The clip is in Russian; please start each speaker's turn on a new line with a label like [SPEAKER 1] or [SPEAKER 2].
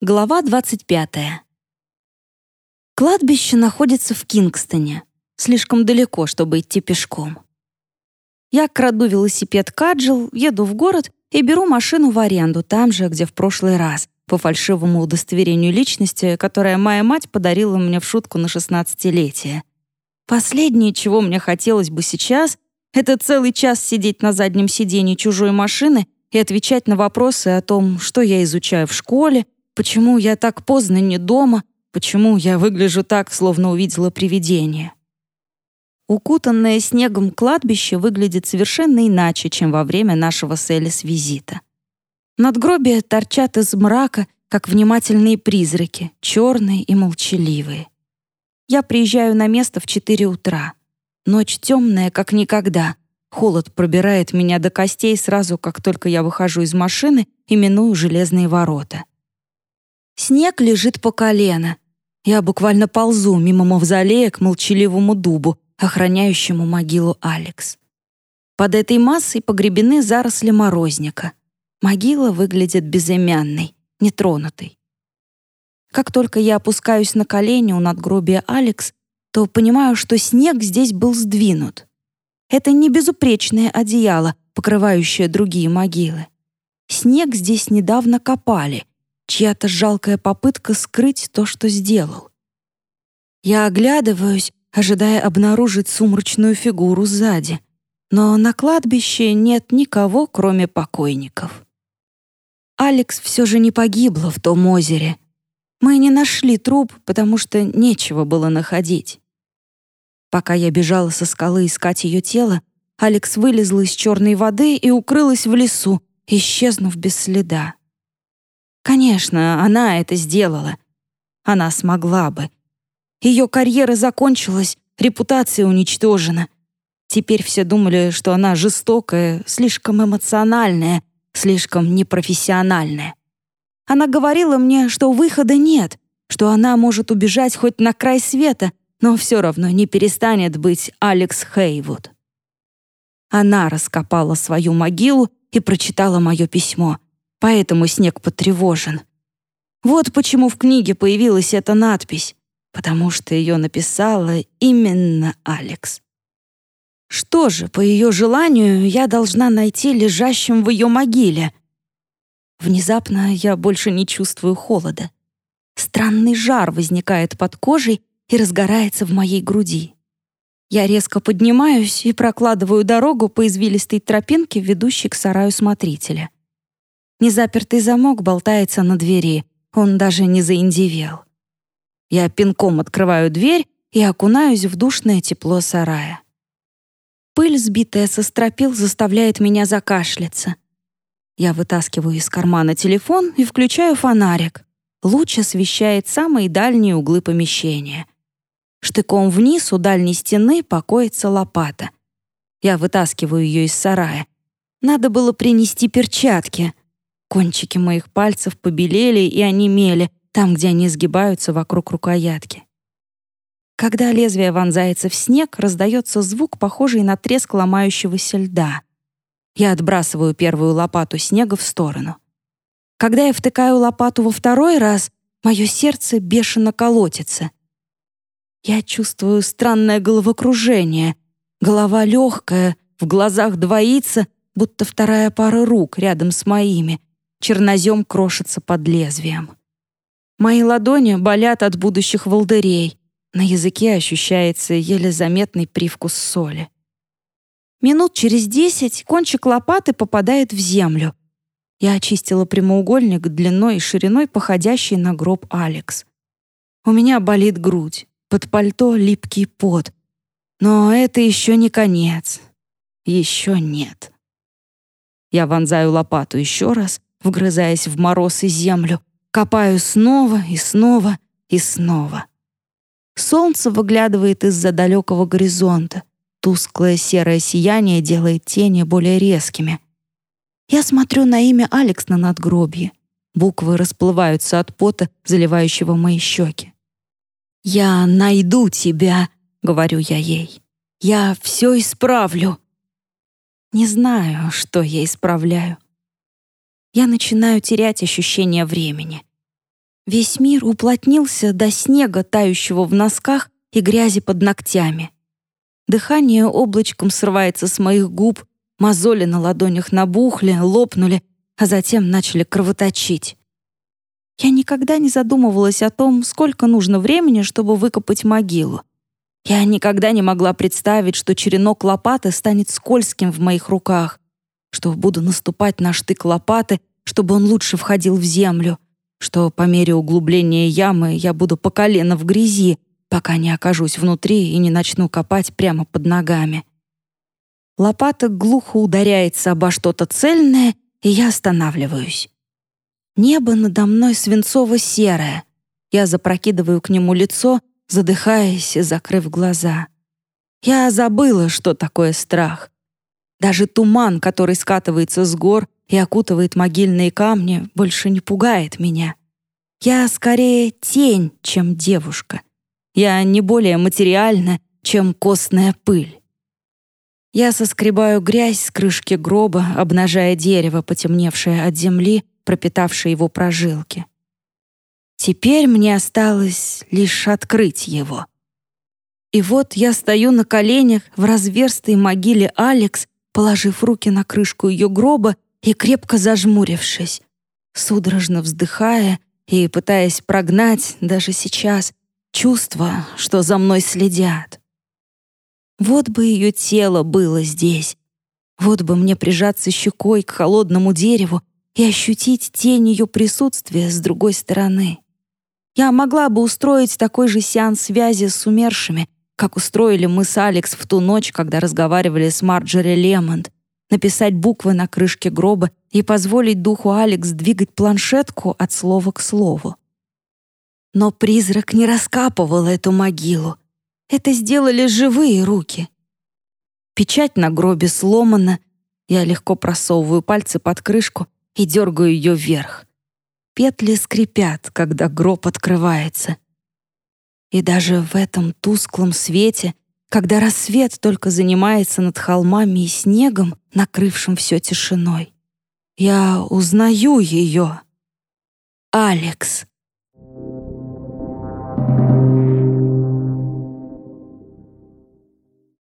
[SPEAKER 1] Глава 25. Кладбище находится в Кингстоне, слишком далеко, чтобы идти пешком. Я краду велосипед Каджил, еду в город и беру машину в аренду там же, где в прошлый раз, по фальшивому удостоверению личности, которое моя мать подарила мне в шутку на шестнадцатилетие. Последнее, чего мне хотелось бы сейчас, это целый час сидеть на заднем сиденье чужой машины и отвечать на вопросы о том, что я изучаю в школе, Почему я так поздно не дома? Почему я выгляжу так, словно увидела привидение? Укутанное снегом кладбище выглядит совершенно иначе, чем во время нашего с Элис визита. Надгробия торчат из мрака, как внимательные призраки, черные и молчаливые. Я приезжаю на место в 4 утра. Ночь темная, как никогда. Холод пробирает меня до костей сразу, как только я выхожу из машины и миную железные ворота. Снег лежит по колено. Я буквально ползу мимо мавзолея к молчаливому дубу, охраняющему могилу Алекс. Под этой массой погребены заросли морозника. Могила выглядит безымянной, нетронутой. Как только я опускаюсь на колени у надгробия Алекс, то понимаю, что снег здесь был сдвинут. Это не безупречное одеяло, покрывающее другие могилы. Снег здесь недавно копали, чья-то жалкая попытка скрыть то, что сделал. Я оглядываюсь, ожидая обнаружить сумрачную фигуру сзади, но на кладбище нет никого, кроме покойников. Алекс все же не погибла в том озере. Мы не нашли труп, потому что нечего было находить. Пока я бежала со скалы искать ее тело, Алекс вылезла из черной воды и укрылась в лесу, исчезнув без следа. Конечно, она это сделала. Она смогла бы. Ее карьера закончилась, репутация уничтожена. Теперь все думали, что она жестокая, слишком эмоциональная, слишком непрофессиональная. Она говорила мне, что выхода нет, что она может убежать хоть на край света, но все равно не перестанет быть Алекс Хейвуд. Она раскопала свою могилу и прочитала мое письмо — поэтому снег потревожен. Вот почему в книге появилась эта надпись, потому что ее написала именно Алекс. Что же, по ее желанию, я должна найти лежащим в ее могиле? Внезапно я больше не чувствую холода. Странный жар возникает под кожей и разгорается в моей груди. Я резко поднимаюсь и прокладываю дорогу по извилистой тропинке, ведущей к сараю смотрителя. Незапертый замок болтается на двери, он даже не заиндивел. Я пинком открываю дверь и окунаюсь в душное тепло сарая. Пыль, сбитая со стропил, заставляет меня закашляться. Я вытаскиваю из кармана телефон и включаю фонарик. Луч освещает самые дальние углы помещения. Штыком вниз у дальней стены покоится лопата. Я вытаскиваю ее из сарая. Надо было принести перчатки, Кончики моих пальцев побелели и онемели там, где они сгибаются вокруг рукоятки. Когда лезвие вонзается в снег, раздается звук, похожий на треск ломающегося льда. Я отбрасываю первую лопату снега в сторону. Когда я втыкаю лопату во второй раз, мое сердце бешено колотится. Я чувствую странное головокружение. Голова легкая, в глазах двоится, будто вторая пара рук рядом с моими, Чернозем крошится под лезвием. Мои ладони болят от будущих волдырей. На языке ощущается еле заметный привкус соли. Минут через десять кончик лопаты попадает в землю. Я очистила прямоугольник длиной и шириной, походящий на гроб Алекс. У меня болит грудь, под пальто липкий пот. Но это еще не конец. Еще нет. Я вонзаю лопату еще раз вгрызаясь в мороз и землю, копаю снова и снова и снова. Солнце выглядывает из-за далекого горизонта. Тусклое серое сияние делает тени более резкими. Я смотрю на имя Алекс на надгробье. Буквы расплываются от пота, заливающего мои щеки. «Я найду тебя», — говорю я ей. «Я все исправлю». Не знаю, что я исправляю я начинаю терять ощущение времени. Весь мир уплотнился до снега, тающего в носках и грязи под ногтями. Дыхание облачком срывается с моих губ, мозоли на ладонях набухли, лопнули, а затем начали кровоточить. Я никогда не задумывалась о том, сколько нужно времени, чтобы выкопать могилу. Я никогда не могла представить, что черенок лопаты станет скользким в моих руках, что буду наступать на штык лопаты, чтобы он лучше входил в землю, что по мере углубления ямы я буду по колено в грязи, пока не окажусь внутри и не начну копать прямо под ногами. Лопата глухо ударяется обо что-то цельное, и я останавливаюсь. Небо надо мной свинцово-серое. Я запрокидываю к нему лицо, задыхаясь и закрыв глаза. Я забыла, что такое страх. Даже туман, который скатывается с гор и окутывает могильные камни, больше не пугает меня. Я скорее тень, чем девушка. Я не более материальна, чем костная пыль. Я соскребаю грязь с крышки гроба, обнажая дерево, потемневшее от земли, пропитавшей его прожилки. Теперь мне осталось лишь открыть его. И вот я стою на коленях в разверстой могиле Алекс, положив руки на крышку ее гроба и крепко зажмурившись, судорожно вздыхая и пытаясь прогнать даже сейчас чувство, что за мной следят. Вот бы ее тело было здесь. Вот бы мне прижаться щекой к холодному дереву и ощутить тень ее присутствия с другой стороны. Я могла бы устроить такой же сеанс связи с умершими, как устроили мы с Алекс в ту ночь, когда разговаривали с Марджори Лемонд, написать буквы на крышке гроба и позволить духу Алекс двигать планшетку от слова к слову. Но призрак не раскапывал эту могилу. Это сделали живые руки. Печать на гробе сломана. Я легко просовываю пальцы под крышку и дергаю ее вверх. Петли скрипят, когда гроб открывается. И даже в этом тусклом свете, когда рассвет только занимается над холмами и снегом, накрывшим все тишиной, я узнаю ее. Алекс.